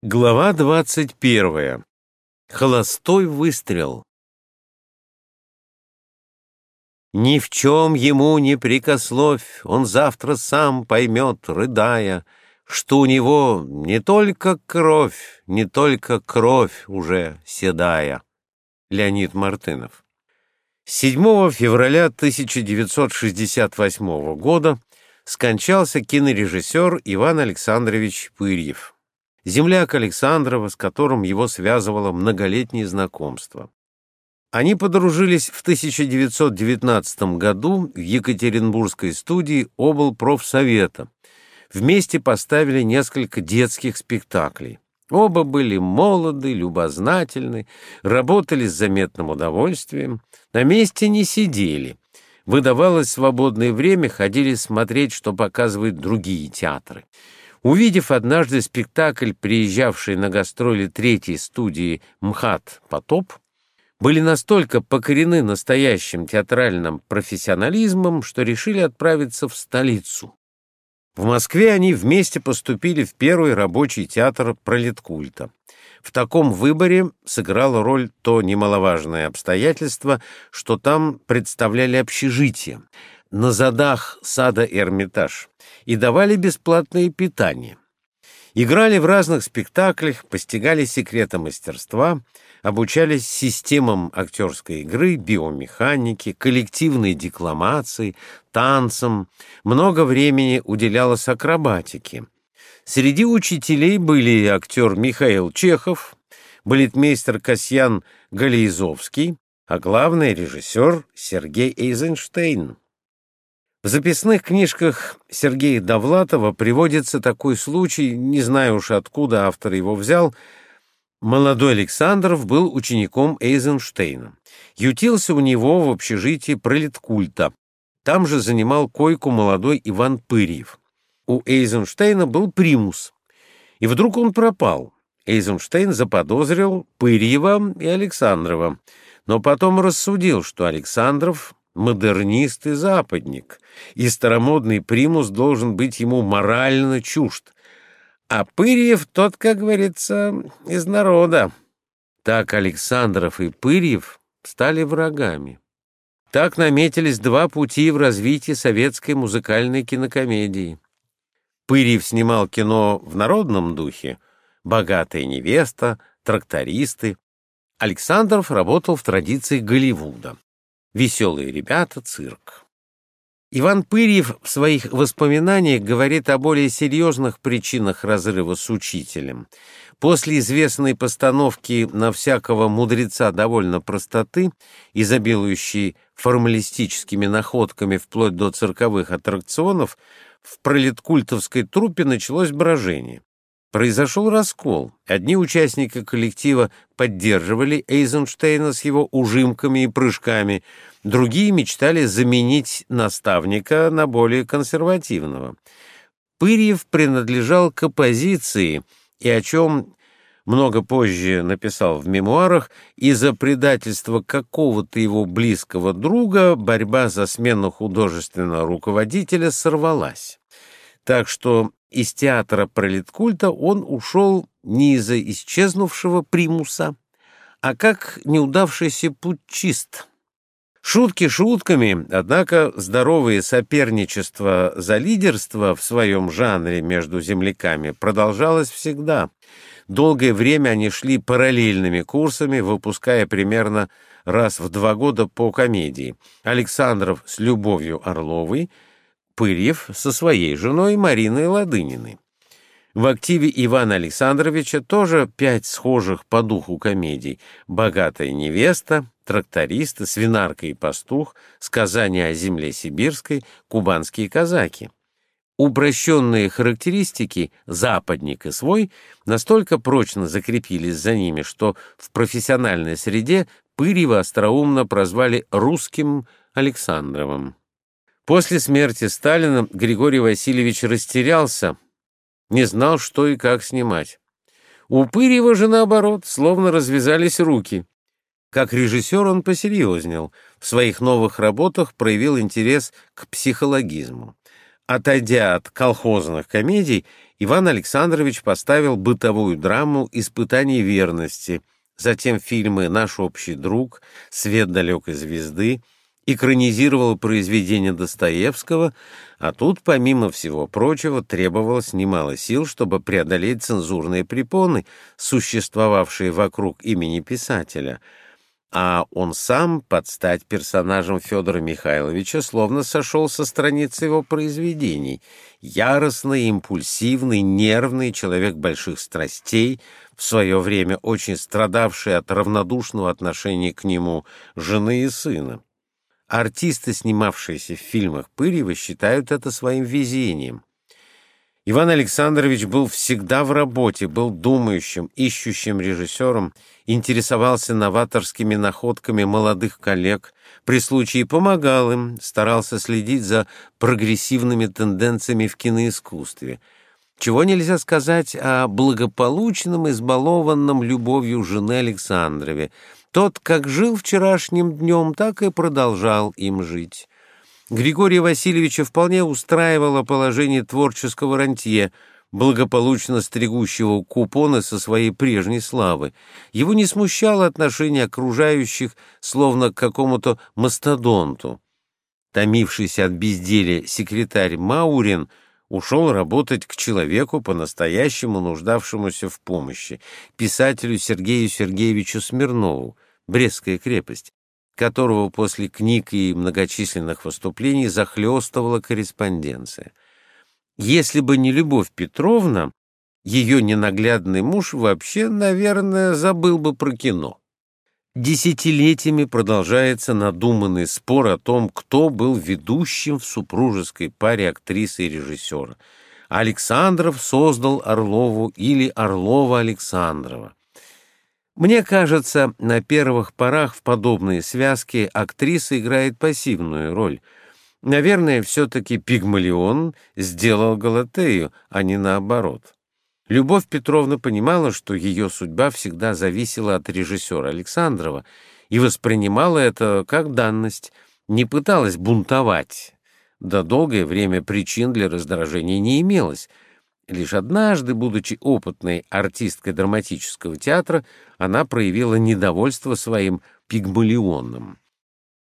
Глава двадцать первая. Холостой выстрел. Ни в чем ему не прикословь, он завтра сам поймет, рыдая, что у него не только кровь, не только кровь уже седая. Леонид Мартынов. 7 февраля 1968 года скончался кинорежиссер Иван Александрович Пырьев земляк Александрова, с которым его связывало многолетнее знакомство. Они подружились в 1919 году в Екатеринбургской студии облпрофсовета. Вместе поставили несколько детских спектаклей. Оба были молоды, любознательны, работали с заметным удовольствием, на месте не сидели. Выдавалось свободное время, ходили смотреть, что показывают другие театры. Увидев однажды спектакль, приезжавший на гастроли третьей студии «МХАТ Потоп», были настолько покорены настоящим театральным профессионализмом, что решили отправиться в столицу. В Москве они вместе поступили в первый рабочий театр пролеткульта. В таком выборе сыграло роль то немаловажное обстоятельство, что там представляли общежитие, на задах сада Эрмитаж и давали бесплатное питание. Играли в разных спектаклях, постигали секреты мастерства, обучались системам актерской игры, биомеханики, коллективной декламации, танцам, много времени уделялось акробатике. Среди учителей были актер Михаил Чехов, балетмейстер Касьян Галиизовский, а главный режиссер Сергей Эйзенштейн. В записных книжках Сергея Довлатова приводится такой случай, не знаю уж откуда автор его взял. Молодой Александров был учеником Эйзенштейна. Ютился у него в общежитии пролеткульта. Там же занимал койку молодой Иван Пырьев. У Эйзенштейна был примус. И вдруг он пропал. Эйзенштейн заподозрил Пырьева и Александрова, но потом рассудил, что Александров модернист и западник, и старомодный примус должен быть ему морально чужд. А Пырьев тот, как говорится, из народа. Так Александров и Пырьев стали врагами. Так наметились два пути в развитии советской музыкальной кинокомедии. Пырьев снимал кино в народном духе «Богатая невеста», «Трактористы». Александров работал в традиции Голливуда. Веселые ребята, цирк. Иван Пырьев в своих воспоминаниях говорит о более серьезных причинах разрыва с учителем. После известной постановки на всякого мудреца довольно простоты, изобилующей формалистическими находками вплоть до цирковых аттракционов, в пролеткультовской труппе началось брожение. Произошел раскол. Одни участники коллектива поддерживали Эйзенштейна с его ужимками и прыжками, другие мечтали заменить наставника на более консервативного. Пырьев принадлежал к оппозиции, и о чем много позже написал в мемуарах, из-за предательства какого-то его близкого друга борьба за смену художественного руководителя сорвалась. Так что из театра пролеткульта он ушел не из-за исчезнувшего примуса, а как неудавшийся путчист. Шутки шутками, однако здоровое соперничество за лидерство в своем жанре между земляками продолжалось всегда. Долгое время они шли параллельными курсами, выпуская примерно раз в два года по комедии. Александров с Любовью Орловой — Пырьев со своей женой Мариной Ладыниной. В активе Ивана Александровича тоже пять схожих по духу комедий «Богатая невеста», «Трактористы», «Свинарка и пастух», «Сказание о земле сибирской», «Кубанские казаки». Упрощенные характеристики «западник» и «свой» настолько прочно закрепились за ними, что в профессиональной среде Пырьева остроумно прозвали «русским Александровым». После смерти Сталина Григорий Васильевич растерялся, не знал, что и как снимать. У Пырьева же, наоборот, словно развязались руки. Как режиссер он посерьезнел, в своих новых работах проявил интерес к психологизму. Отойдя от колхозных комедий, Иван Александрович поставил бытовую драму «Испытание верности», затем фильмы «Наш общий друг», «Свет далекой звезды», экранизировал произведения Достоевского, а тут, помимо всего прочего, требовалось немало сил, чтобы преодолеть цензурные препоны, существовавшие вокруг имени писателя — а он сам, под стать персонажем Федора Михайловича, словно сошел со страницы его произведений. Яростный, импульсивный, нервный человек больших страстей, в свое время очень страдавший от равнодушного отношения к нему жены и сына. Артисты, снимавшиеся в фильмах Пырьева, считают это своим везением. Иван Александрович был всегда в работе, был думающим, ищущим режиссером, интересовался новаторскими находками молодых коллег, при случае помогал им, старался следить за прогрессивными тенденциями в киноискусстве. Чего нельзя сказать о благополучном, избалованном любовью жены Александрове. Тот, как жил вчерашним днем, так и продолжал им жить. Григория Васильевича вполне устраивало положение творческого рантье, благополучно стригущего купоны со своей прежней славы. Его не смущало отношение окружающих, словно к какому-то мастодонту. Томившийся от безделия секретарь Маурин ушел работать к человеку, по-настоящему нуждавшемуся в помощи, писателю Сергею Сергеевичу Смирнову, Брестская крепость которого после книг и многочисленных выступлений захлестывала корреспонденция. Если бы не Любовь Петровна, ее ненаглядный муж вообще, наверное, забыл бы про кино. Десятилетиями продолжается надуманный спор о том, кто был ведущим в супружеской паре актрисы и режиссера. Александров создал Орлову или Орлова Александрова. Мне кажется, на первых порах в подобные связки актриса играет пассивную роль. Наверное, все-таки Пигмалион сделал Галатею, а не наоборот. Любовь Петровна понимала, что ее судьба всегда зависела от режиссера Александрова и воспринимала это как данность, не пыталась бунтовать. Да долгое время причин для раздражения не имелось — Лишь однажды, будучи опытной артисткой драматического театра, она проявила недовольство своим пигмалионом.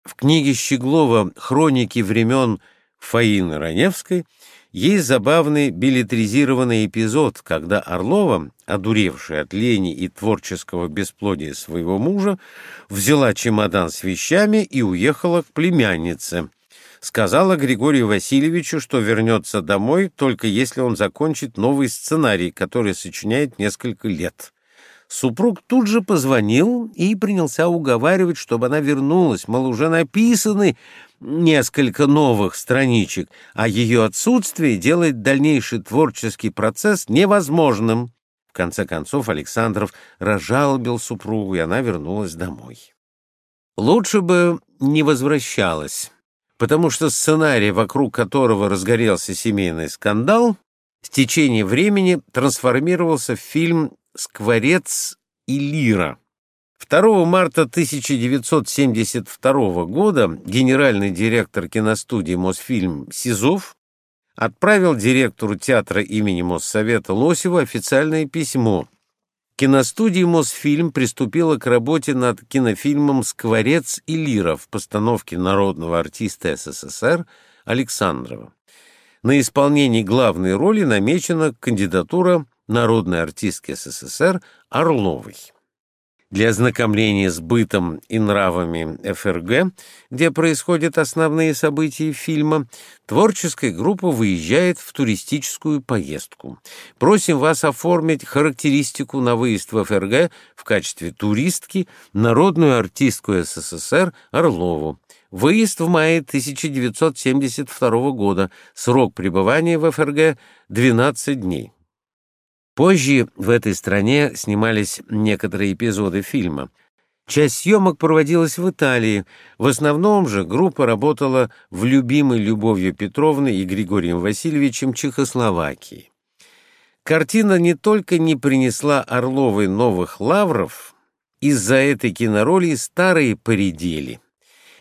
В книге Щеглова «Хроники времен Фаины Раневской» есть забавный билетризированный эпизод, когда Орлова, одуревшая от лени и творческого бесплодия своего мужа, взяла чемодан с вещами и уехала к племяннице — сказала Григорию Васильевичу, что вернется домой, только если он закончит новый сценарий, который сочиняет несколько лет. Супруг тут же позвонил и принялся уговаривать, чтобы она вернулась, мол, уже написаны несколько новых страничек, а ее отсутствие делает дальнейший творческий процесс невозможным. В конце концов Александров разжалобил супругу, и она вернулась домой. Лучше бы не возвращалась потому что сценарий, вокруг которого разгорелся семейный скандал, в течение времени трансформировался в фильм «Скворец и лира». 2 марта 1972 года генеральный директор киностудии «Мосфильм» Сизов отправил директору театра имени Моссовета Лосеву официальное письмо, Киностудия «Мосфильм» приступила к работе над кинофильмом «Скворец и лира» в постановке народного артиста СССР Александрова. На исполнении главной роли намечена кандидатура народной артистки СССР Орловой. Для ознакомления с бытом и нравами ФРГ, где происходят основные события фильма, творческая группа выезжает в туристическую поездку. Просим вас оформить характеристику на выезд в ФРГ в качестве туристки народную артистку СССР Орлову. Выезд в мае 1972 года. Срок пребывания в ФРГ — 12 дней. Позже в этой стране снимались некоторые эпизоды фильма. Часть съемок проводилась в Италии, в основном же группа работала в любимой Любовью Петровной и Григорием Васильевичем Чехословакии. Картина не только не принесла Орловой новых лавров, из-за этой кинороли старые поредели.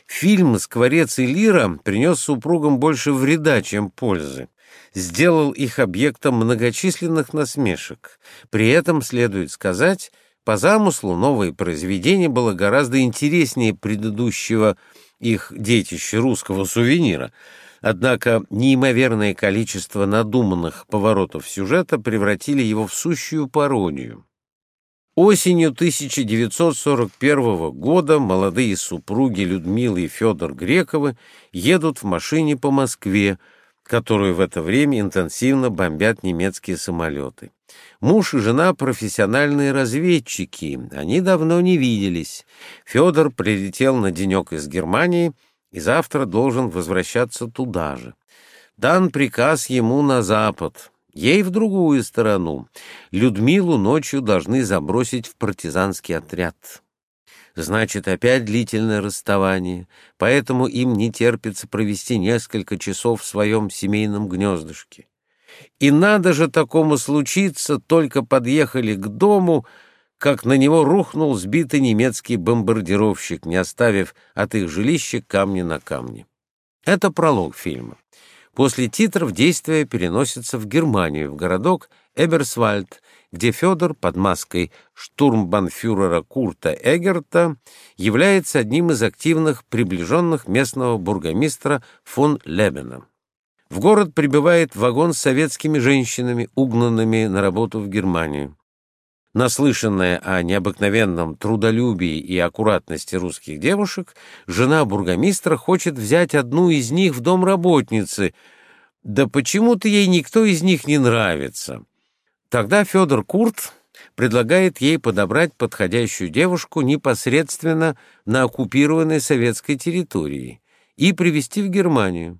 Фильм «Скворец и лира» принес супругам больше вреда, чем пользы. Сделал их объектом многочисленных насмешек. При этом, следует сказать, по замыслу новое произведение было гораздо интереснее предыдущего их детища русского сувенира. Однако неимоверное количество надуманных поворотов сюжета превратили его в сущую пародию. Осенью 1941 года молодые супруги Людмила и Федор Грековы едут в машине по Москве, которую в это время интенсивно бомбят немецкие самолеты. Муж и жена — профессиональные разведчики, они давно не виделись. Федор прилетел на денек из Германии и завтра должен возвращаться туда же. Дан приказ ему на запад — Ей в другую сторону. Людмилу ночью должны забросить в партизанский отряд. Значит, опять длительное расставание, поэтому им не терпится провести несколько часов в своем семейном гнездышке. И надо же такому случиться, только подъехали к дому, как на него рухнул сбитый немецкий бомбардировщик, не оставив от их жилища камни на камне. Это пролог фильма. После титров действие переносится в Германию, в городок Эберсвальд, где Федор под маской штурмбанфюрера Курта Эгерта является одним из активных приближенных местного бургомистра фон Лебена. В город прибывает вагон с советскими женщинами, угнанными на работу в Германию. Наслышанная о необыкновенном трудолюбии и аккуратности русских девушек, жена бургомистра хочет взять одну из них в дом работницы, да почему-то ей никто из них не нравится. Тогда Федор Курт предлагает ей подобрать подходящую девушку непосредственно на оккупированной советской территории и привезти в Германию.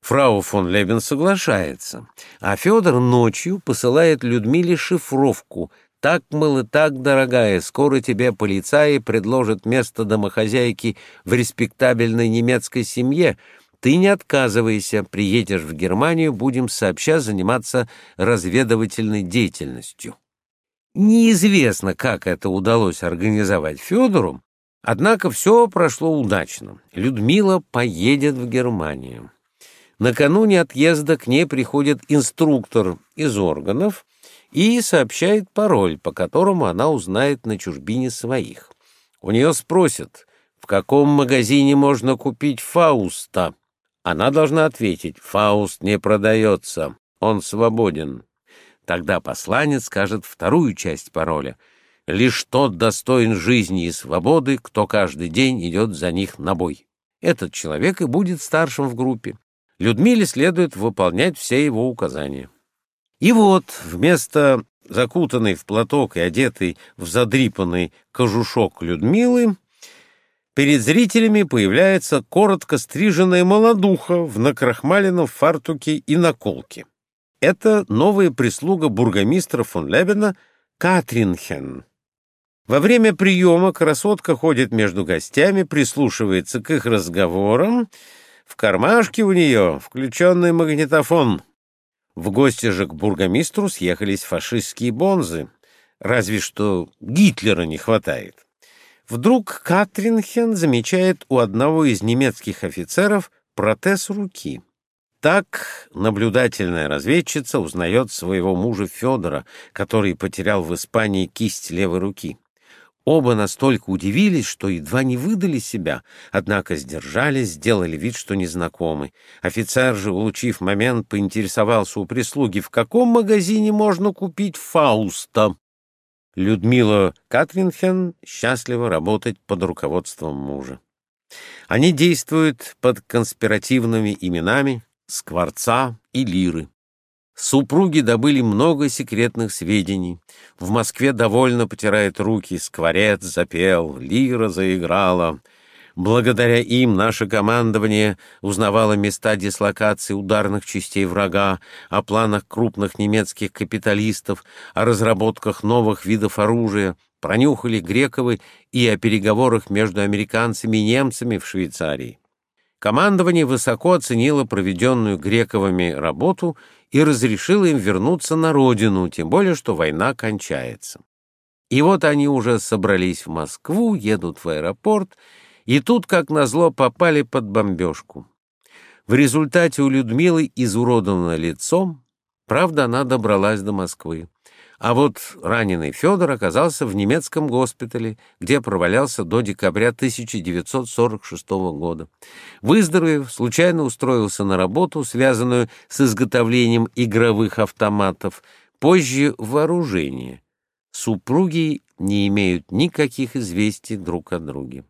Фрау фон Лебен соглашается, а Федор ночью посылает Людмиле шифровку так, мол, и так, дорогая, скоро тебе полицаи предложат место домохозяйки в респектабельной немецкой семье. Ты не отказывайся, приедешь в Германию, будем сообща заниматься разведывательной деятельностью. Неизвестно, как это удалось организовать Федору, однако все прошло удачно. Людмила поедет в Германию. Накануне отъезда к ней приходит инструктор из органов — и сообщает пароль, по которому она узнает на чужбине своих. У нее спросят, в каком магазине можно купить Фауста. Она должна ответить, Фауст не продается, он свободен. Тогда посланец скажет вторую часть пароля. Лишь тот достоин жизни и свободы, кто каждый день идет за них на бой. Этот человек и будет старшим в группе. Людмиле следует выполнять все его указания. И вот вместо закутанной в платок и одетой в задрипанный кожушок Людмилы перед зрителями появляется коротко стриженная молодуха в накрахмаленном фартуке и наколке. Это новая прислуга бургомистра фон Лебена Катринхен. Во время приема красотка ходит между гостями, прислушивается к их разговорам. В кармашке у нее включенный магнитофон — в гости же к бургомистру съехались фашистские бонзы. Разве что Гитлера не хватает. Вдруг Катринхен замечает у одного из немецких офицеров протез руки. Так наблюдательная разведчица узнает своего мужа Федора, который потерял в Испании кисть левой руки. Оба настолько удивились, что едва не выдали себя, однако сдержались, сделали вид, что незнакомы. Офицер же, улучив момент, поинтересовался у прислуги, в каком магазине можно купить Фауста. Людмила Катринхен счастлива работать под руководством мужа. Они действуют под конспиративными именами Скворца и Лиры. Супруги добыли много секретных сведений. В Москве довольно потирает руки, скворец запел, лира заиграла. Благодаря им наше командование узнавало места дислокации ударных частей врага, о планах крупных немецких капиталистов, о разработках новых видов оружия, пронюхали Грековы и о переговорах между американцами и немцами в Швейцарии. Командование высоко оценило проведенную Грековыми работу и разрешило им вернуться на родину, тем более что война кончается. И вот они уже собрались в Москву, едут в аэропорт, и тут, как назло, попали под бомбежку. В результате у Людмилы изуродовано лицом, правда, она добралась до Москвы. А вот раненый Федор оказался в немецком госпитале, где провалялся до декабря 1946 года. Выздоровев, случайно устроился на работу, связанную с изготовлением игровых автоматов, позже вооружение. Супруги не имеют никаких известий друг о друге.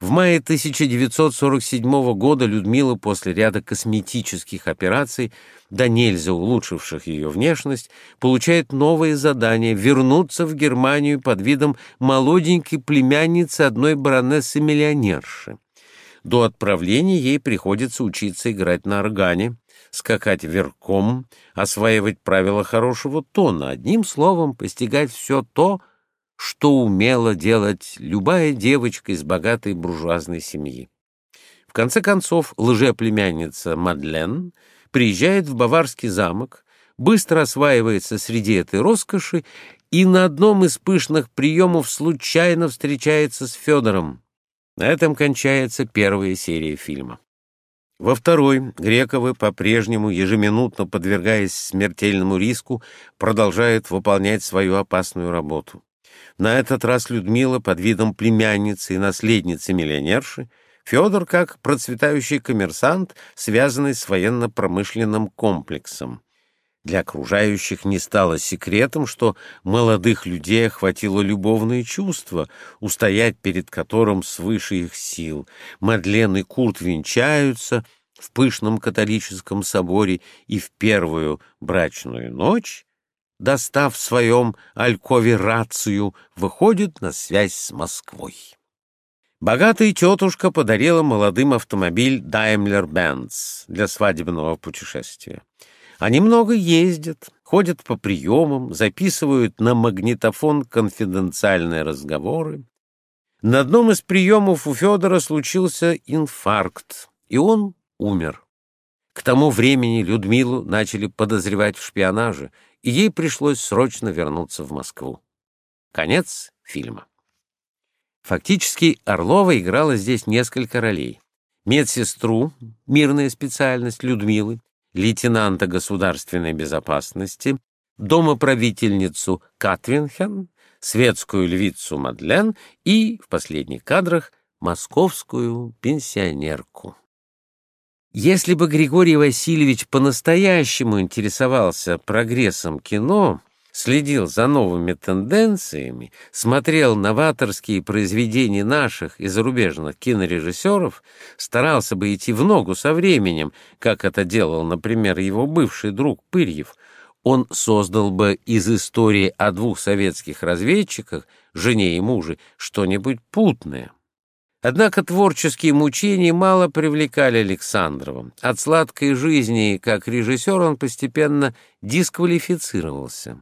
В мае 1947 года Людмила после ряда косметических операций, да нельзя улучшивших ее внешность, получает новое задание — вернуться в Германию под видом молоденькой племянницы одной баронессы-миллионерши. До отправления ей приходится учиться играть на органе, скакать верхом, осваивать правила хорошего тона, одним словом, постигать все то, что умела делать любая девочка из богатой буржуазной семьи. В конце концов, лжеплемянница Мадлен приезжает в Баварский замок, быстро осваивается среди этой роскоши и на одном из пышных приемов случайно встречается с Федором. На этом кончается первая серия фильма. Во второй Грековы, по-прежнему ежеминутно подвергаясь смертельному риску, продолжают выполнять свою опасную работу. На этот раз Людмила под видом племянницы и наследницы миллионерши, Федор как процветающий коммерсант, связанный с военно-промышленным комплексом. Для окружающих не стало секретом, что молодых людей охватило любовное чувство, устоять перед которым свыше их сил. Мадлен и Курт венчаются в пышном католическом соборе и в первую брачную ночь достав в своем алькове рацию, выходит на связь с Москвой. Богатая тетушка подарила молодым автомобиль Daimler-Benz для свадебного путешествия. Они много ездят, ходят по приемам, записывают на магнитофон конфиденциальные разговоры. На одном из приемов у Федора случился инфаркт, и он умер. К тому времени Людмилу начали подозревать в шпионаже, и ей пришлось срочно вернуться в Москву. Конец фильма. Фактически Орлова играла здесь несколько ролей. Медсестру, мирная специальность Людмилы, лейтенанта государственной безопасности, домоправительницу Катвинхен, светскую львицу Мадлен и, в последних кадрах, московскую пенсионерку. Если бы Григорий Васильевич по-настоящему интересовался прогрессом кино, следил за новыми тенденциями, смотрел новаторские произведения наших и зарубежных кинорежиссеров, старался бы идти в ногу со временем, как это делал, например, его бывший друг Пырьев, он создал бы из истории о двух советских разведчиках, жене и муже, что-нибудь путное. Однако творческие мучения мало привлекали Александрова. От сладкой жизни как режиссер он постепенно дисквалифицировался.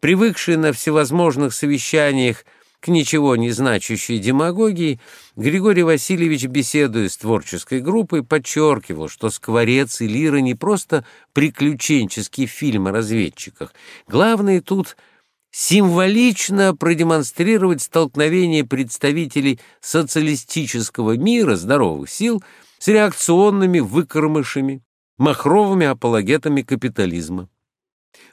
Привыкший на всевозможных совещаниях к ничего не значащей демагогии, Григорий Васильевич, беседуя с творческой группой, подчеркивал, что «Скворец» и «Лира» не просто приключенческий фильм о разведчиках. Главное тут — символично продемонстрировать столкновение представителей социалистического мира здоровых сил с реакционными выкормышами, махровыми апологетами капитализма.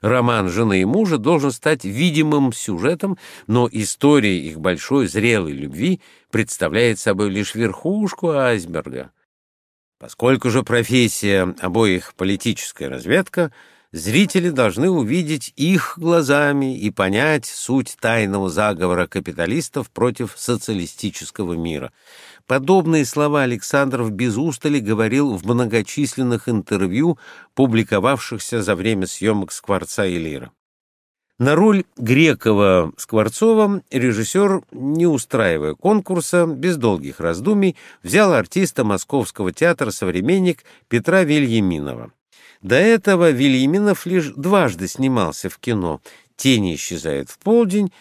Роман жены и мужа должен стать видимым сюжетом, но история их большой зрелой любви представляет собой лишь верхушку айсберга. Поскольку же профессия обоих политическая разведка — зрители должны увидеть их глазами и понять суть тайного заговора капиталистов против социалистического мира. Подобные слова Александров без устали говорил в многочисленных интервью, публиковавшихся за время съемок «Скворца и Лира». На роль Грекова-Скворцова режиссер, не устраивая конкурса, без долгих раздумий, взял артиста Московского театра «Современник» Петра Вильяминова. До этого Вильяминов лишь дважды снимался в кино «Тени исчезают в полдень»,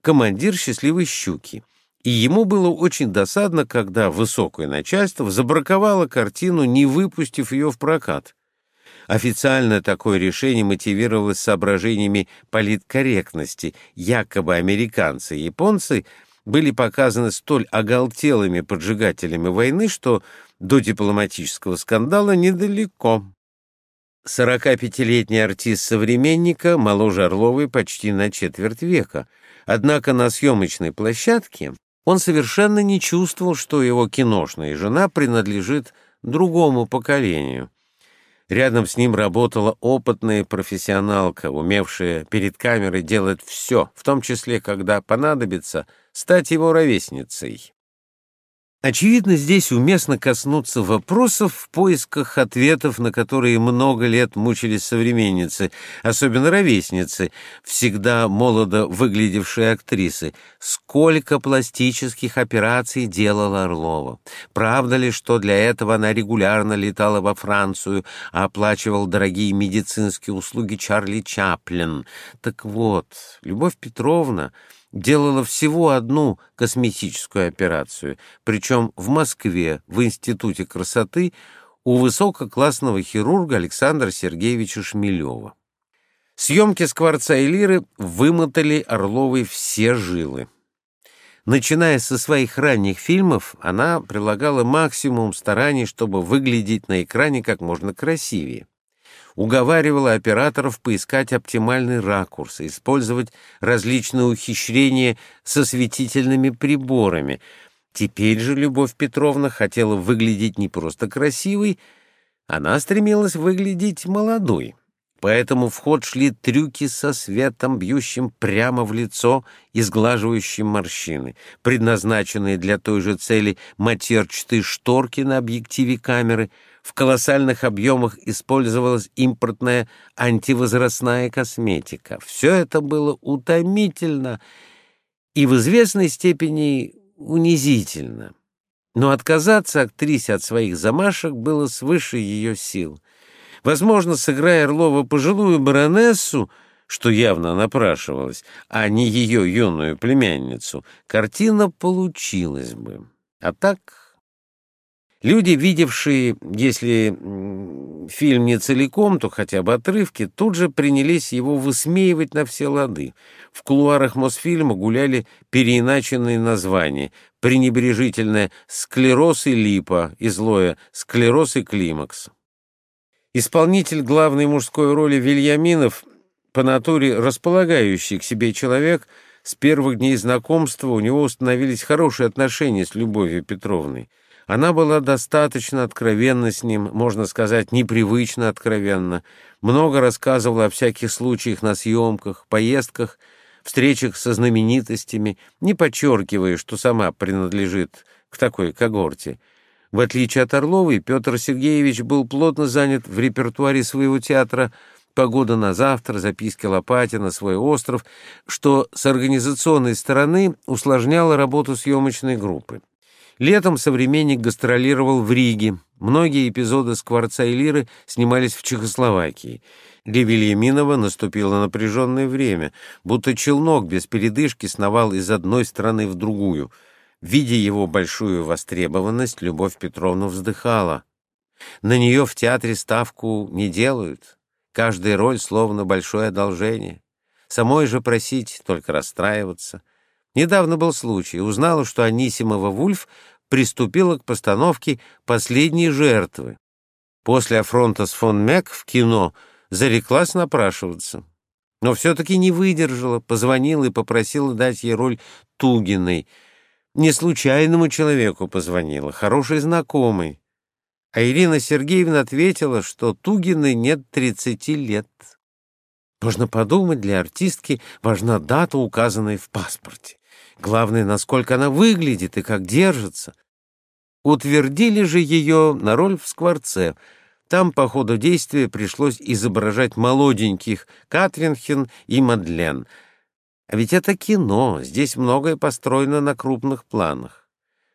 «Командир счастливой щуки». И ему было очень досадно, когда высокое начальство забраковало картину, не выпустив ее в прокат. Официально такое решение мотивировалось соображениями политкорректности. Якобы американцы и японцы были показаны столь оголтелыми поджигателями войны, что до дипломатического скандала недалеко. 45-летний артист современника моложе Орловой почти на четверть века, однако на съемочной площадке он совершенно не чувствовал, что его киношная жена принадлежит другому поколению. Рядом с ним работала опытная профессионалка, умевшая перед камерой делать все, в том числе, когда понадобится, стать его ровесницей. Очевидно, здесь уместно коснуться вопросов в поисках ответов, на которые много лет мучились современницы, особенно ровесницы, всегда молодо выглядевшие актрисы. Сколько пластических операций делала Орлова? Правда ли, что для этого она регулярно летала во Францию, а оплачивал дорогие медицинские услуги Чарли Чаплин? Так вот, Любовь Петровна делала всего одну косметическую операцию, причем в Москве, в Институте красоты, у высококлассного хирурга Александра Сергеевича Шмелева. Съемки «Скворца и лиры» вымотали Орловой все жилы. Начиная со своих ранних фильмов, она прилагала максимум стараний, чтобы выглядеть на экране как можно красивее уговаривала операторов поискать оптимальный ракурс, использовать различные ухищрения со светительными приборами. Теперь же Любовь Петровна хотела выглядеть не просто красивой, она стремилась выглядеть молодой. Поэтому в ход шли трюки со светом, бьющим прямо в лицо и сглаживающим морщины, предназначенные для той же цели матерчатые шторки на объективе камеры — в колоссальных объемах использовалась импортная антивозрастная косметика. Все это было утомительно и в известной степени унизительно. Но отказаться актрисе от своих замашек было свыше ее сил. Возможно, сыграя Орлова пожилую баронессу, что явно напрашивалось, а не ее юную племянницу, картина получилась бы. А так Люди, видевшие, если фильм не целиком, то хотя бы отрывки, тут же принялись его высмеивать на все лады. В кулуарах Мосфильма гуляли переиначенные названия, пренебрежительное «склероз и липа» и злое «склероз и климакс». Исполнитель главной мужской роли Вильяминов, по натуре располагающий к себе человек, с первых дней знакомства у него установились хорошие отношения с Любовью Петровной. Она была достаточно откровенна с ним, можно сказать, непривычно откровенна, много рассказывала о всяких случаях на съемках, поездках, встречах со знаменитостями, не подчеркивая, что сама принадлежит к такой когорте. В отличие от Орловой, Петр Сергеевич был плотно занят в репертуаре своего театра «Погода на завтра», записки Лопатина, «Свой остров», что с организационной стороны усложняло работу съемочной группы. Летом современник гастролировал в Риге. Многие эпизоды «Скворца и лиры» снимались в Чехословакии. Для Вильяминова наступило напряженное время, будто челнок без передышки сновал из одной страны в другую. Видя его большую востребованность, Любовь Петровна вздыхала. На нее в театре ставку не делают. Каждая роль словно большое одолжение. Самой же просить, только расстраиваться — Недавно был случай. Узнала, что Анисимова Вульф приступила к постановке «Последней жертвы». После афронта с фон Мек в кино зареклась напрашиваться. Но все-таки не выдержала, позвонила и попросила дать ей роль Тугиной. Не случайному человеку позвонила, хорошей знакомой. А Ирина Сергеевна ответила, что Тугиной нет 30 лет. Можно подумать, для артистки важна дата, указанная в паспорте. Главное, насколько она выглядит и как держится. Утвердили же ее на роль в «Скворце». Там по ходу действия пришлось изображать молоденьких Катринхен и Мадлен. А ведь это кино, здесь многое построено на крупных планах.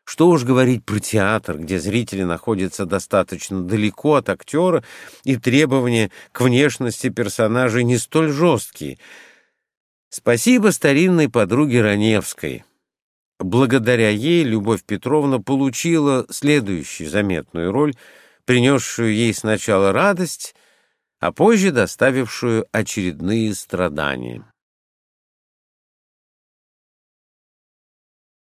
Что уж говорить про театр, где зрители находятся достаточно далеко от актера, и требования к внешности персонажей не столь жесткие — Спасибо старинной подруге Раневской. Благодаря ей Любовь Петровна получила следующую заметную роль, принесшую ей сначала радость, а позже доставившую очередные страдания.